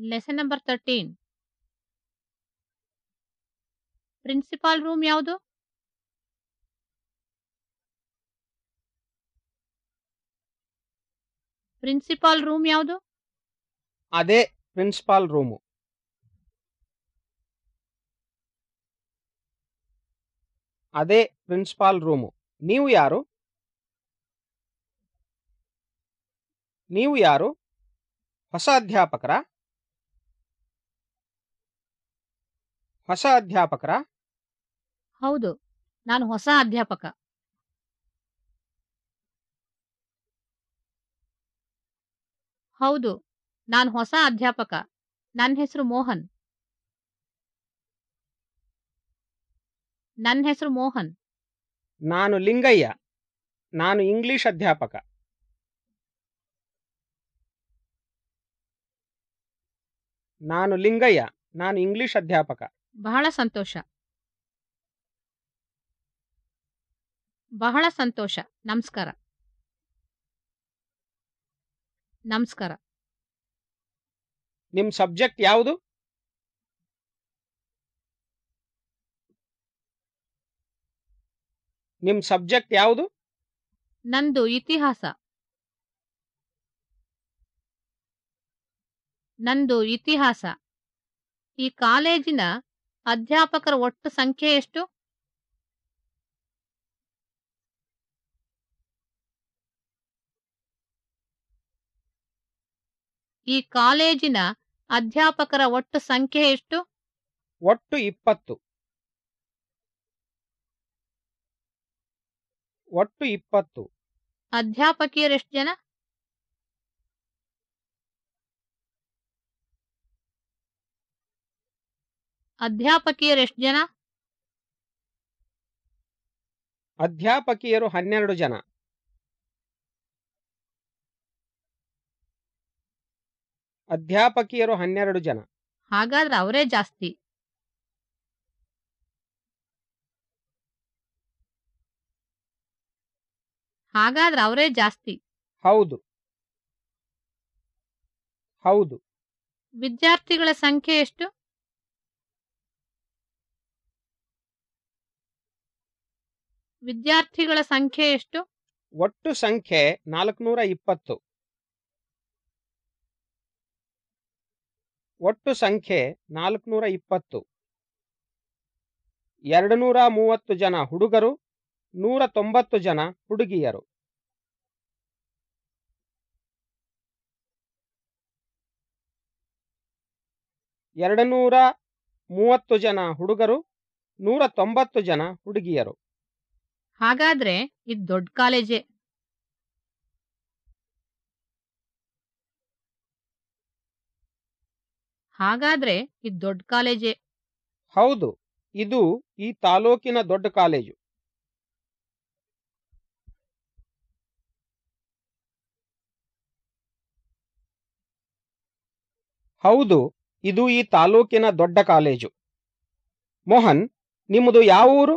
Lesson number thirteen principal room ಯಾವುದು? Principal room ಯಾವುದು? ಅದೇ ಪ್ರಿನ್ಸಿಪಾಲ್ ರೂಮು ಅದೇ ಪ್ರಿನ್ಸಿಪಾಲ್ ರೂಮು ನೀವು ಯಾರು? ನೀವು ಯಾರು? ಹೊಸ ಅಧ್ಯಾಪಕರ? ಹೊಸ ಅಧ್ಯಾಪಕರ? ಹೌದು ನಾನು ಹೊಸ ಅಧ್ಯಾಪಕ. ಹೌದು ನಾನು ಹೊಸ ಅಧ್ಯಾಪಕ. ನನ್ನ ಹೆಸರು ಮೋಹನ್. ನನ್ನ ಹೆಸರು ಮೋಹನ್. ನಾನು ಲಿಂಗಯ್ಯ. ನಾನು ಇಂಗ್ಲಿಷ್ ಅಧ್ಯಾಪಕ. ನಾನು ಲಿಂಗಯ್ಯ ನಾನು ಇಂಗ್ಲಿಷ್ ಅಧ್ಯಾಪಕ. ಬಹಳ ಸಂತೋಷ. ಬಹಳ ಸಂತೋಷ. ನಮಸ್ಕಾರ. ನಮಸ್ಕಾರ. ನಿಮ್ ಸಬ್ಜೆಕ್ಟ್ ಯಾವುದು? ನಿಮ್ ಸಬ್ಜೆಕ್ಟ್ ಯಾವುದು? ನಂದು ಇತಿಹಾಸ. ನಂದು ಇತಿಹಾಸ. ಈ ಕಾಲೇಜಿನ ಅಧ್ಯಾಪಕರ ಒಟ್ಟು ಸಂಖ್ಯೆ ಎಷ್ಟು? ಈ ಕಾಲೇಜಿನ ಅಧ್ಯಾಪಕರ ಒಟ್ಟು ಸಂಖ್ಯೆ ಎಷ್ಟು? ಒಟ್ಟು ಇಪ್ಪತ್ತು. ಒಟ್ಟು ಇಪ್ಪತ್ತು. ಅಧ್ಯಾಪಕಿಯರೆಷ್ಟು ಜನ? ಅಧ್ಯಾಪಕಿಯರೆಷ್ಟು ಜನ? ಅಧ್ಯಾಪಕಿಯರು ಹನ್ನೆರಡು ಜನ. ಅಧ್ಯಾಪಕಿಯರು ಹನ್ನೆರಡು ಜನ. ಹಾಗಾದ್ರೆ ಅವರೇ ಜಾಸ್ತಿ. ಹಾಗಾದ್ರೆ ಅವರೇ ಜಾಸ್ತಿ. ಹೌದು. ಹೌದು. ವಿದ್ಯಾರ್ಥಿಗಳ ಸಂಖ್ಯೆ ಎಷ್ಟು? ವಿದ್ಯಾರ್ಥಿಗಳ ಸಂಖ್ಯೆ ಎಷ್ಟು? ಒಟ್ಟು ಸಂಖ್ಯೆ ನಾಲ್ಕುನೂರ ಇಪ್ಪತ್ತು. ಒಟ್ಟು ಸಂಖ್ಯೆ ನಾಲ್ಕುನೂರ ಇಪ್ಪತ್ತು. ಎರಡು ನೂರ ಮೂವತ್ತು ಜನ ಹುಡುಗರು, ನೂರ ತೊಂಬತ್ತು ಜನ ಹುಡುಗಿಯರು. ಎರಡು ನೂರ ಮೂವತ್ತು ಜನ ಹುಡುಗರು, ನೂರ ತೊಂಬತ್ತು ಜನ ಹುಡುಗಿಯರು. ಹಾಗಾದ್ರೆ ಇದು ದೊಡ್ಡ ಕಾಲೇಜೇ. ಹಾಗಾದ್ರೆ ಇದು ದೊಡ್ಡ ಕಾಲೇಜೇ. ಹೌದು, ಇದು ಈ ತಾಲೂಕಿನ ದೊಡ್ಡ ಕಾಲೇಜು. ಹೌದು, ಇದು ಈ ತಾಲೂಕಿನ ದೊಡ್ಡ ಕಾಲೇಜು. ಮೋಹನ್, ನಿಮ್ಮದು ಯಾವ ಊರು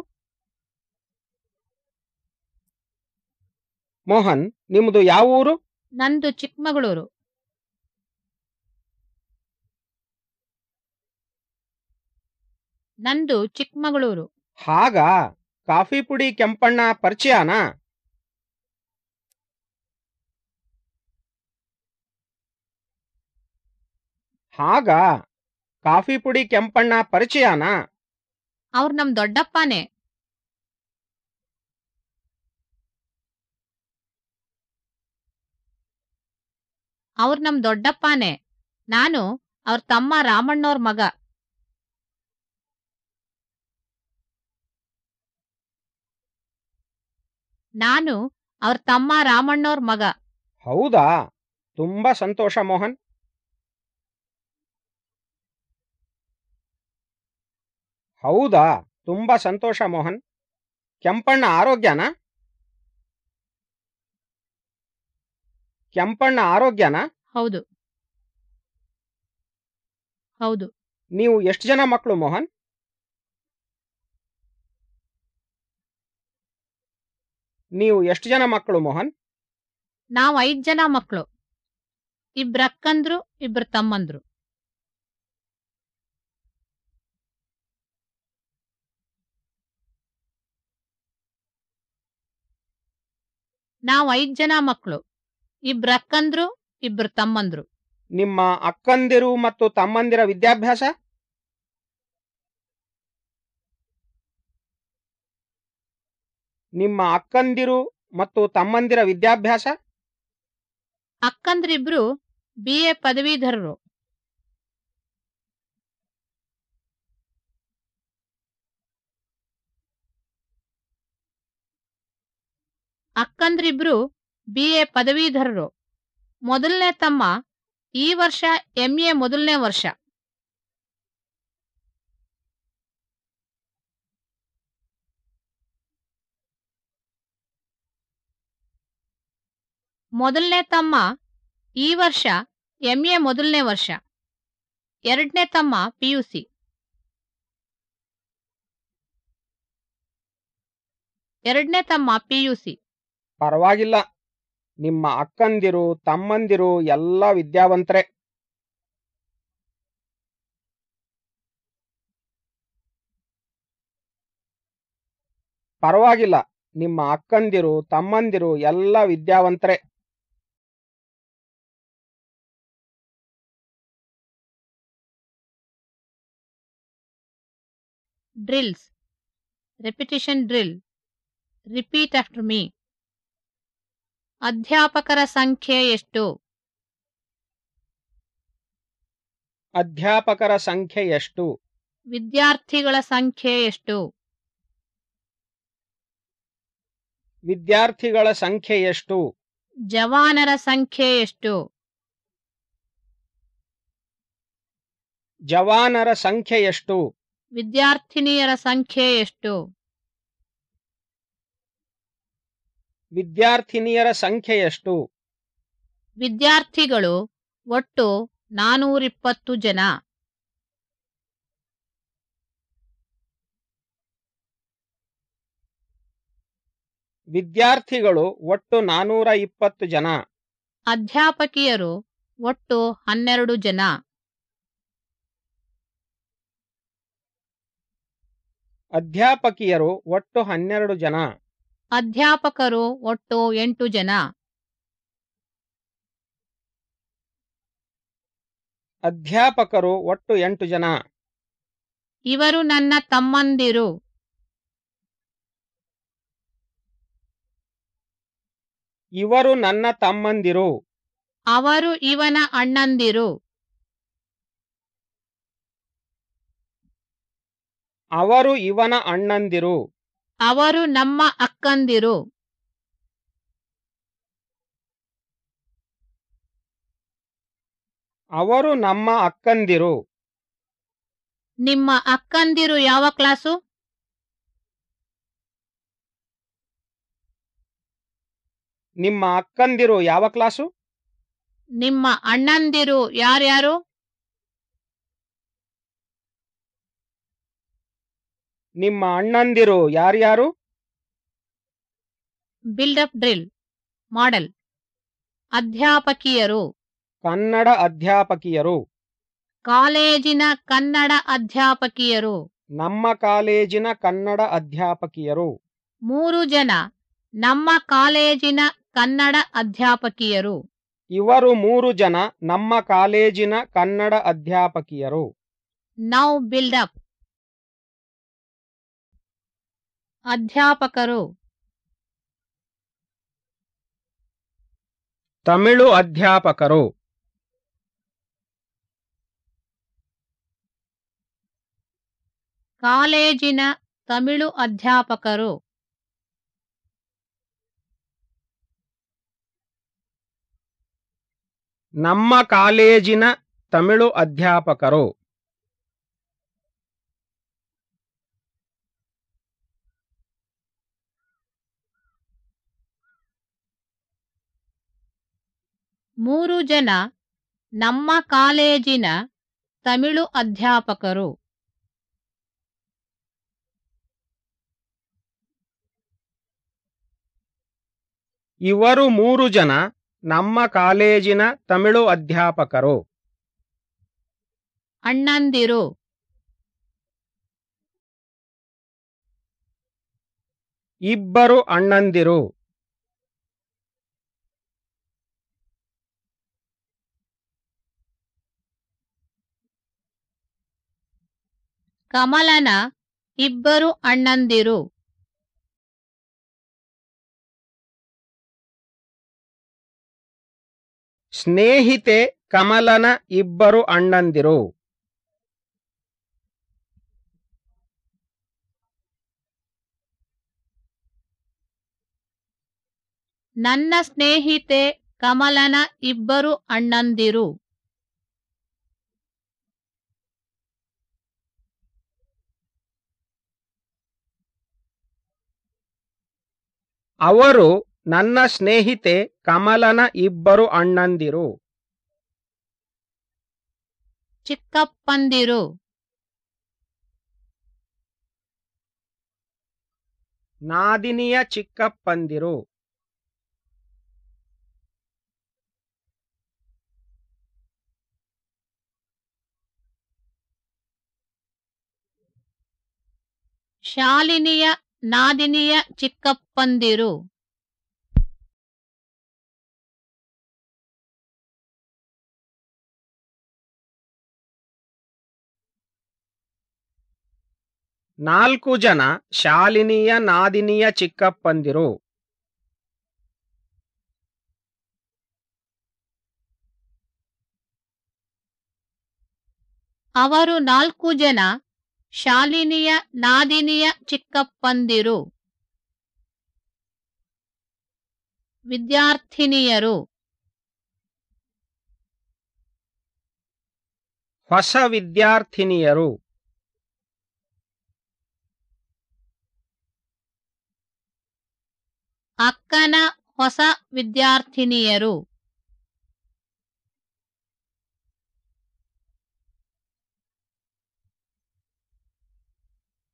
ಮೋಹನ್ ನಿಮ್ಮದು ಯಾವ ಊರು? ನಂದು ಚಿಕ್ಕಮಗಳೂರು. ನಂದು ಚಿಕ್ಕಮಗಳೂರು. ಹಾಗಾ? ಕಾಫಿ ಪುಡಿ ಕೆಂಪಣ್ಣ ಪರಿಚಯನಾ? ಹಾಗಾ? ಕಾಫಿ ಪುಡಿ ಕೆಂಪಣ್ಣ ಪರಿಚಯನಾ? ಅವ್ರು ನಮ್ ದೊಡ್ಡಪ್ಪನೇ. ಅವ್ರು ನಮ್ ದೊಡ್ಡಪ್ಪನೇ. ನಾನು ಅವ್ರ ತಮ್ಮ ರಾಮಣ್ಣವ್ರ ಮಗ. ನಾನು ಅವ್ರ ತಮ್ಮ ರಾಮಣ್ಣವ್ರ ಮಗ. ಹೌದಾ? ತುಂಬಾ ಸಂತೋಷ ಮೋಹನ್. ಹೌದಾ? ತುಂಬಾ ಸಂತೋಷ ಮೋಹನ್. ಕೆಂಪಣ್ಣ ಆರೋಗ್ಯನಾ? ಕೆಂಪಣ್ಣ ಆರೋಗ್ಯನಾ? ಹೌದು. ಹೌದು. ನೀವು ಎಷ್ಟು ಜನ ಮಕ್ಕಳು ಮೋಹನ್? ನೀವು ಎಷ್ಟು ಜನ ಮಕ್ಕಳು ಮೋಹನ್? ನಾವ್ ಐದ್ ಜನ ಮಕ್ಕಳು ಇಬ್ರು ಅಕ್ಕಂದ್ರು ಇಬ್ರು ತಮ್ಮಂದ್ರು. ನಾವ್ ಐದ್ ಜನ ಮಕ್ಕಳು ಇಬ್ರು ಅಕ್ಕಂದ್ರು ಇಬ್ರು ತಮ್ಮಂದ್ರು. ನಿಮ್ಮ ಅಕ್ಕಂದಿರು ಮತ್ತು ತಮ್ಮಂದಿರ ವಿದ್ಯಾಭ್ಯಾಸ? ನಿಮ್ಮ ಅಕ್ಕಂದಿರು ಮತ್ತು ತಮ್ಮಂದಿರ ವಿದ್ಯಾಭ್ಯಾಸ? ಅಕ್ಕಂದ್ರಿಬ್ರು ಬಿ ಎ ಪದವೀಧರರು. ಅಕ್ಕಂದ್ರಿಬ್ರು ಬಿ ಎ ಪದವೀಧರರು. ಮೊದಲನೇ ತಮ್ಮ, ಈ ವರ್ಷ ಎಂಎ ಮೊದಲನೇ ವರ್ಷ. ಮೊದಲನೇ ತಮ್ಮ, ಈ ವರ್ಷ ಎಂಎ ಮೊದಲನೇ ವರ್ಷ. ಎರಡನೇ ತಮ್ಮ, ಪಿಯುಸಿ. ಎರಡನೇ ತಮ್ಮ, ಪಿಯುಸಿ. ಪರವಾಗಿಲ್ಲ. ನಿಮ್ಮ ಅಕ್ಕಂದಿರು, ತಮ್ಮಂದಿರು ಎಲ್ಲ ವಿದ್ಯಾವಂತರೆ. ಪರವಾಗಿಲ್ಲ, ನಿಮ್ಮ ಅಕ್ಕಂದಿರು, ತಮ್ಮಂದಿರು ಎಲ್ಲ ವಿದ್ಯಾವಂತರೆ. Drills repetition drill repeat after me ಅಧ್ಯಾಪಕರ ಸಂಖ್ಯೆ ಎಷ್ಟು? ಅಧ್ಯಾಪಕರ ಸಂಖ್ಯೆ ಎಷ್ಟು? ವಿದ್ಯಾರ್ಥಿಗಳ ಸಂಖ್ಯೆ ಎಷ್ಟು? ವಿದ್ಯಾರ್ಥಿಗಳ ಸಂಖ್ಯೆ ಎಷ್ಟು? ಜವಾನರ ಸಂಖ್ಯೆ ಎಷ್ಟು? ಜವಾನರ ಸಂಖ್ಯೆ ಎಷ್ಟು? ವಿದ್ಯಾರ್ಥಿನಿಯರ ಸಂಖ್ಯೆ ಎಷ್ಟು? ವಿದ್ಯಾರ್ಥಿನಿಯರ ಸಂಖ್ಯೆ ಎಷ್ಟು ವಿದ್ಯಾರ್ಥಿಗಳು ಒಟ್ಟು ನಾನೂರಿಪ್ಪತ್ತು ಜನ. ವಿದ್ಯಾರ್ಥಿಗಳು ಒಟ್ಟು ನಾನೂರ ಇಪ್ಪತ್ತು ಜನ. ಅಧ್ಯಾಪಕಿಯರು ಒಟ್ಟು ಹನ್ನೆರಡು ಜನ. ಅಧ್ಯಾಪಕಿಯರು ಒಟ್ಟು ಹನ್ನೆರಡು ಜನ. ಅಧ್ಯಾಪಕರು ಒಟ್ಟು ಎಂಟು ಜನ. ಅಧ್ಯಾಪಕರು ಒಟ್ಟು ಎಂಟು ಜನ. ಇವರು ನನ್ನ ತಮ್ಮಂದಿರು. ಇವರು ನನ್ನ ತಮ್ಮಂದಿರು. ಅವರು ಇವನ ಅಣ್ಣಂದಿರು. ಅವರು ಇವನ ಅಣ್ಣಂದಿರು. ಅವರು ನಮ್ಮ ಅಕ್ಕಂದಿರು. ಅವರು ನಮ್ಮ ಅಕ್ಕಂದಿರು. ನಿಮ್ಮ ಅಕ್ಕಂದಿರು ಯಾವ ಕ್ಲಾಸು? ನಿಮ್ಮ ಅಕ್ಕಂದಿರು ಯಾವ ಕ್ಲಾಸು? ನಿಮ್ಮ ಅಣ್ಣಂದಿರು ಯಾರ್ಯಾರು? ನಿಮ್ಮ ಅಣ್ಣಂದಿರು ಯಾರ್ಯಾರು? ಬಿಲ್ಡಪ್ ಡ್ರಿಲ್ ಮಾಡೆಲ್ ಅಧ್ಯಾಪಕಿಯರು. ಕನ್ನಡ ಅಧ್ಯಾಪಕಿಯರು. ಕಾಲೇಜಿನ ಕನ್ನಡ ಅಧ್ಯಾಪಕಿಯರು. ನಮ್ಮ ಕಾಲೇಜಿನ ಕನ್ನಡ ಅಧ್ಯಾಪಕಿಯರು. ಮೂರು ಜನ ನಮ್ಮ ಕಾಲೇಜಿನ ಕನ್ನಡ ಅಧ್ಯಾಪಕಿಯರು. ಇವರು ಮೂರು ಜನ ನಮ್ಮ ಕಾಲೇಜಿನ ಕನ್ನಡ ಅಧ್ಯಾಪಕಿಯರು. ನೌ ಬಿಲ್ಡಪ್ ಅಧ್ಯಾಪಕರು. ತಮಿಳು ಅಧ್ಯಾಪಕರು. ಕಾಲೇಜಿನ ತಮಿಳು ಅಧ್ಯಾಪಕರು. ನಮ್ಮ ಕಾಲೇಜಿನ ತಮಿಳು ಅಧ್ಯಾಪಕರು. ಮೂರು ಜನ ನಮ್ಮ ಕಾಲೇಜಿನ ತಮಿಳು ಅಧ್ಯಾಪಕರು. ಇವರು ಮೂರು ಜನ ನಮ್ಮ ಕಾಲೇಜಿನ ತಮಿಳು ಅಧ್ಯಾಪಕರು. ಅಣ್ಣಂದಿರು. ಇಬ್ಬರು ಅಣ್ಣಂದಿರು. ಕಮಲನ ಇಬ್ಬರು ಅಣ್ಣಂದಿರು. ಸ್ನೇಹಿತೆ ಕಮಲನ ಇಬ್ಬರು ಅಣ್ಣಂದಿರು. ನನ್ನ ಸ್ನೇಹಿತೆ ಕಮಲನ ಇಬ್ಬರು ಅಣ್ಣಂದಿರು. ಅವರು ನನ್ನ ಸ್ನೇಹಿತೆ ಕಮಲನ ಇಬ್ಬರು ಅಣ್ಣಂದಿರು. ಚಿಕ್ಕಪ್ಪಂದಿರು. ನಾದಿನಿಯ ಚಿಕ್ಕಪ್ಪಂದಿರು. ಶಾಲಿನಿಯ ನಾದಿನಿಯ ಚಿಕ್ಕಪ್ಪಂದಿರು. ನಾಲ್ಕು ಜನ ಶಾಲಿನಿಯ ನಾದಿನಿಯ ಚಿಕ್ಕಪ್ಪಂದಿರು. ಅವರು ನಾಲ್ಕು ಜನ ಶಾಲಿನಿಯ ನಾದಿನಿಯ ಚಿಕ್ಕಪ್ಪಂದಿರು. ವಿದ್ಯಾರ್ಥಿನಿಯರು. ಹೊಸ ವಿದ್ಯಾರ್ಥಿನಿಯರು. ಅಕ್ಕನ ಹೊಸ ವಿದ್ಯಾರ್ಥಿನಿಯರು.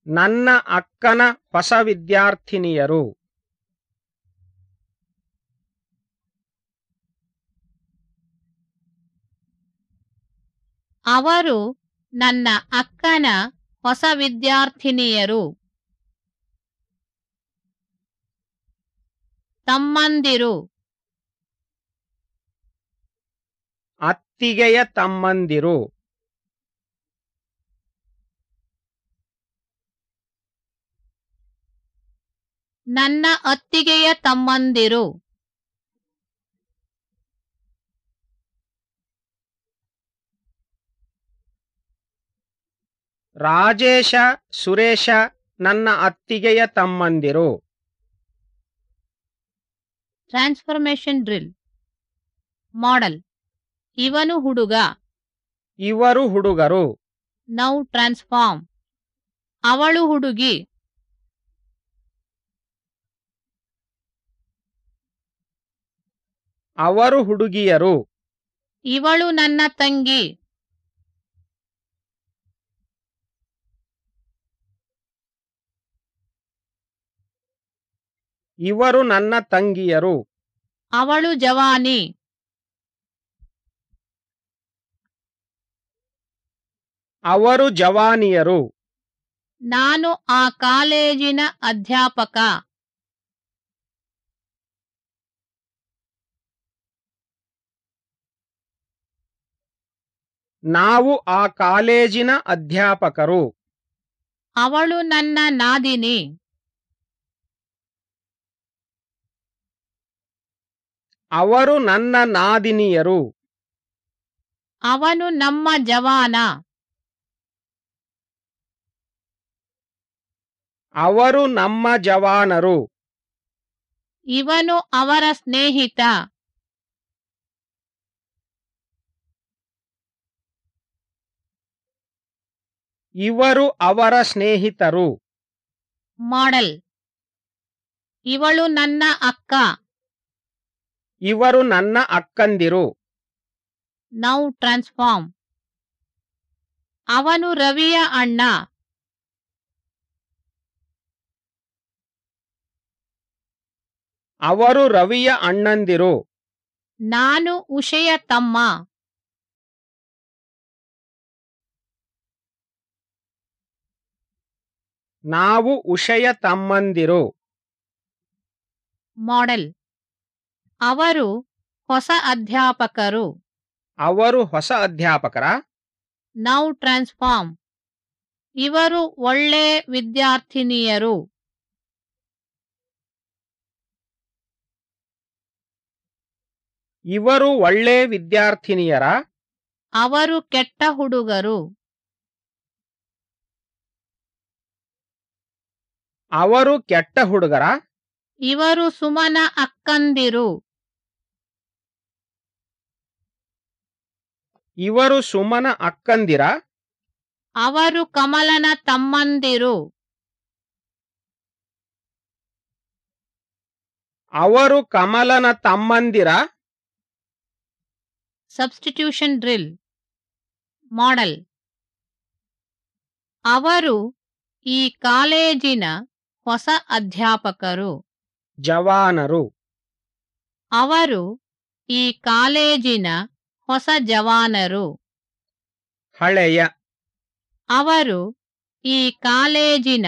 ನನ್ನ ಅಕ್ಕನ ಹೊಸ ವಿದ್ಯಾರ್ಥಿನಿಯರು. ಅವರು ನನ್ನ ಅಕ್ಕನ ಹೊಸ ವಿದ್ಯಾರ್ಥಿನಿಯರು. ತಮ್ಮಂದಿರು. ಅತ್ತಿಗೆಯ ತಮ್ಮಂದಿರು. ನನ್ನ ಅತ್ತಿಗೆಯ ತಮ್ಮಂದಿರು. ರಾಜೇಶ ಸುರೇಶ ನನ್ನ ಅತ್ತಿಗೆಯ ತಮ್ಮಂದಿರು. Transformation drill. ಮಾಡಲ್. ಇವನು ಹುಡುಗ. ಇವರು ಹುಡುಗರು. Now transform. ಅವಳು ಹುಡುಗಿ. ಅವರು ಹುಡುಗಿಯರು. ಇವಳು ನನ್ನ ತಂಗಿ. ಇವರು ನನ್ನ ತಂಗಿಯರು. ಅವಳು ಜವಾನಿ. ಅವರು ಜವಾನಿಯರು. ನಾನು ಆ ಕಾಲೇಜಿನ ಅಧ್ಯಾಪಕ. ನಾವು ಆ ಕಾಲೇಜಿನ ಅಧ್ಯಾಪಕರು. ಅವಳು ನನ್ನ ನಾದಿನಿ. ಅವರು ನನ್ನ ನಾದಿನಿಯರು. ಅವನು ನಮ್ಮ ಜವಾನ. ಅವರು ನಮ್ಮ ಜವಾನರು. ಇವನು ಅವರ ಸ್ನೇಹಿತ. ಇವರು ಅವರ ಸ್ನೇಹಿತರು. ಮಾಡಲ್. ಇವಳು ನನ್ನ ಅಕ್ಕ. ಇವರು ನನ್ನ ಅಕ್ಕಂದಿರು. ನೌ ಟ್ರಾನ್ಸ್ಫಾರ್ಮ್ ಅವನು ರವಿಯ ಅಣ್ಣ. ಅವರು ರವಿಯ ಅಣ್ಣಂದಿರು. ನಾನು ಉಷೆಯ ತಮ್ಮ. ನಾವು ಉಷಯ ತಮ್ಮಂದಿರು. ಮಾಡೆಲ್ ಅವರು ಹೊಸ ಅಧ್ಯಾಪಕರು. ಅವರು ಹೊಸ ಅಧ್ಯಾಪಕರ. ನೌ ಟ್ರಾನ್ಸ್ಫಾರ್ಮ್ ಇವರು ಒಳ್ಳೆ ವಿದ್ಯಾರ್ಥಿನಿಯರು. ಇವರು ಒಳ್ಳೆ ವಿದ್ಯಾರ್ಥಿನಿಯರ. ಅವರು ಕೆಟ್ಟ ಹುಡುಗರು. ಅವರು ಕೆಟ್ಟ ಹುಡುಗರ? ಇವರು ಸುಮನ ಅಕ್ಕಂದಿರು. ಇವರು ಸುಮನ ಅಕ್ಕಂದಿರ? ಅವರು ಕಮಲನ ತಮ್ಮಂದಿರು. ಅವರು ಕಮಲನ ತಮ್ಮಂದಿರ? Substitution drill. ಮಾಡೆಲ್. ಅವರು ಈ ಕಾಲೇಜಿನ ಹೊಸ ಅಧ್ಯಾಪಕರು. ಜವಾನರು. ಅವರು ಈ ಕಾಲೇಜಿನ ಹೊಸ ಜವಾನರು. ಹಳೆಯ. ಅವರು ಈ ಕಾಲೇಜಿನ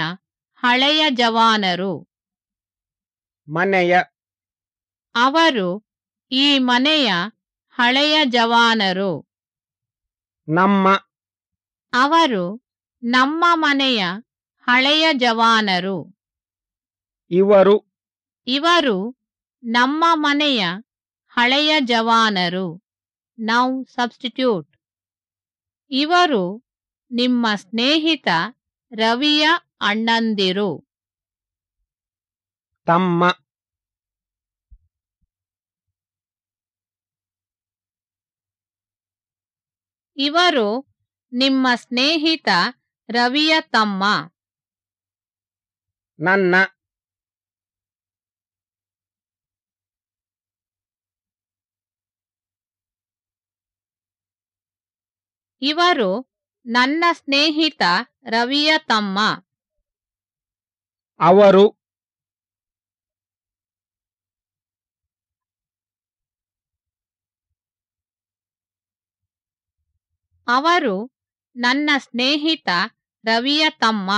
ಹಳೆಯ ಜವಾನರು. ಮನೆಯ. ಅವರು ಈ ಮನೆಯ ಹಳೆಯ ಜವಾನರು. ನಮ್ಮ. ಅವರು ನಮ್ಮ ಮನೆಯ ಹಳೆಯ ಜವಾನರು. ಇವರು ಇವರು ನಮ್ಮ ಮನೆಯ ಹಳೆಯ ಜವಾನರು. ನೌ ಸಬ್ಸ್ಟಿಟ್ಯೂಟ್ ಇವರು ನಿಮ್ಮ ಸ್ನೇಹಿತ ರವಿಯ ಅಣ್ಣಂದಿರು. ತಮ್ಮ ಇವರು ನಿಮ್ಮ ಸ್ನೇಹಿತ ರವಿಯ ತಮ್ಮ. ನನ್ನ ಇವರು ನನ್ನ ಸ್ನೇಹಿತ ರವಿಯ ತಮ್ಮ. ಅವರು ಅವರು ನನ್ನ ಸ್ನೇಹಿತ ರವಿಯ ತಮ್ಮ.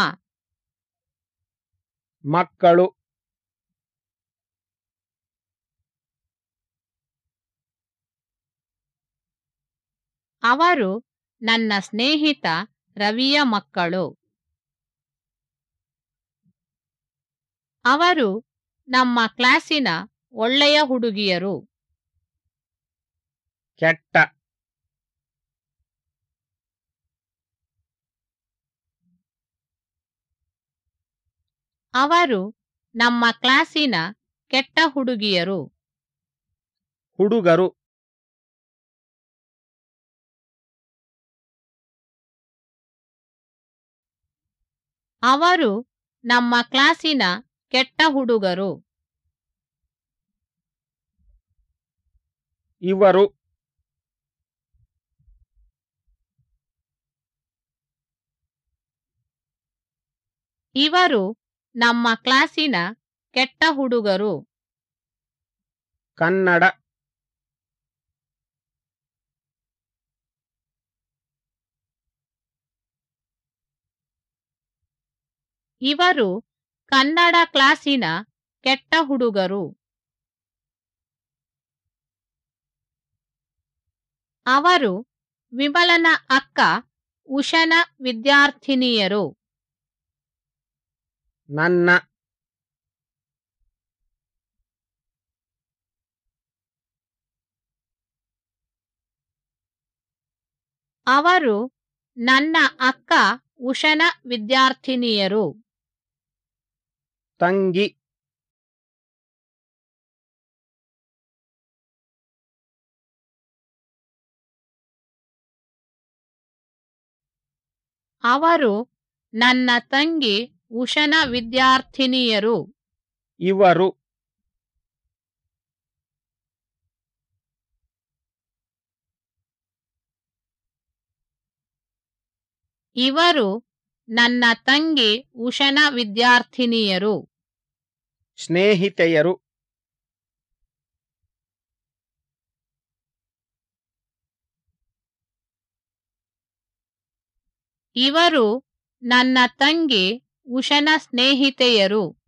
ಮಕ್ಕಳು ಅವರು ನನ್ನ ಸ್ನೇಹಿತ ರವಿಯ ಮಕ್ಕಳು. ಅವರು ನಮ್ಮ ಕ್ಲಾಸಿನ ಒಳ್ಳೆಯ ಹುಡುಗಿಯರು. ಕೆಟ್ಟ. ಅವರು ನಮ್ಮ ಕ್ಲಾಸಿನ ಕೆಟ್ಟ ಹುಡುಗಿಯರು. ಹುಡುಗರು. ಅವರು ನಮ್ಮ ಕ್ಲಾಸಿನ ಕೆಟ್ಟ ಹುಡುಗರು. ಇವರು ಇವರು ನಮ್ಮ ಕ್ಲಾಸಿನ ಕೆಟ್ಟ ಹುಡುಗರು. ಕನ್ನಡ ಇವರು ಕನ್ನಡ ಕ್ಲಾಸಿನ ಕೆಟ್ಟ ಹುಡುಗರು. ಅವರು ವಿಮಲನ ಅಕ್ಕ ಉಷನ ವಿದ್ಯಾರ್ಥಿನಿಯರು. ನನ್ನ ಅವರು ನನ್ನ ಅಕ್ಕ ಉಷನ ವಿದ್ಯಾರ್ಥಿನಿಯರು. ತಂಗಿ. ಅವರು ನನ್ನ ತಂಗಿ ಉಷನ ವಿದ್ಯಾರ್ಥಿನಿಯರು. ಇವರು. ಇವರು ನನ್ನ ತಂಗಿ ಉಷನ ವಿದ್ಯಾರ್ಥಿನಿಯರು. ಸ್ನೇಹಿತೆಯರು. ಇವರು ನನ್ನ ತಂಗಿ ಉಷನ ಸ್ನೇಹಿತೆಯರು.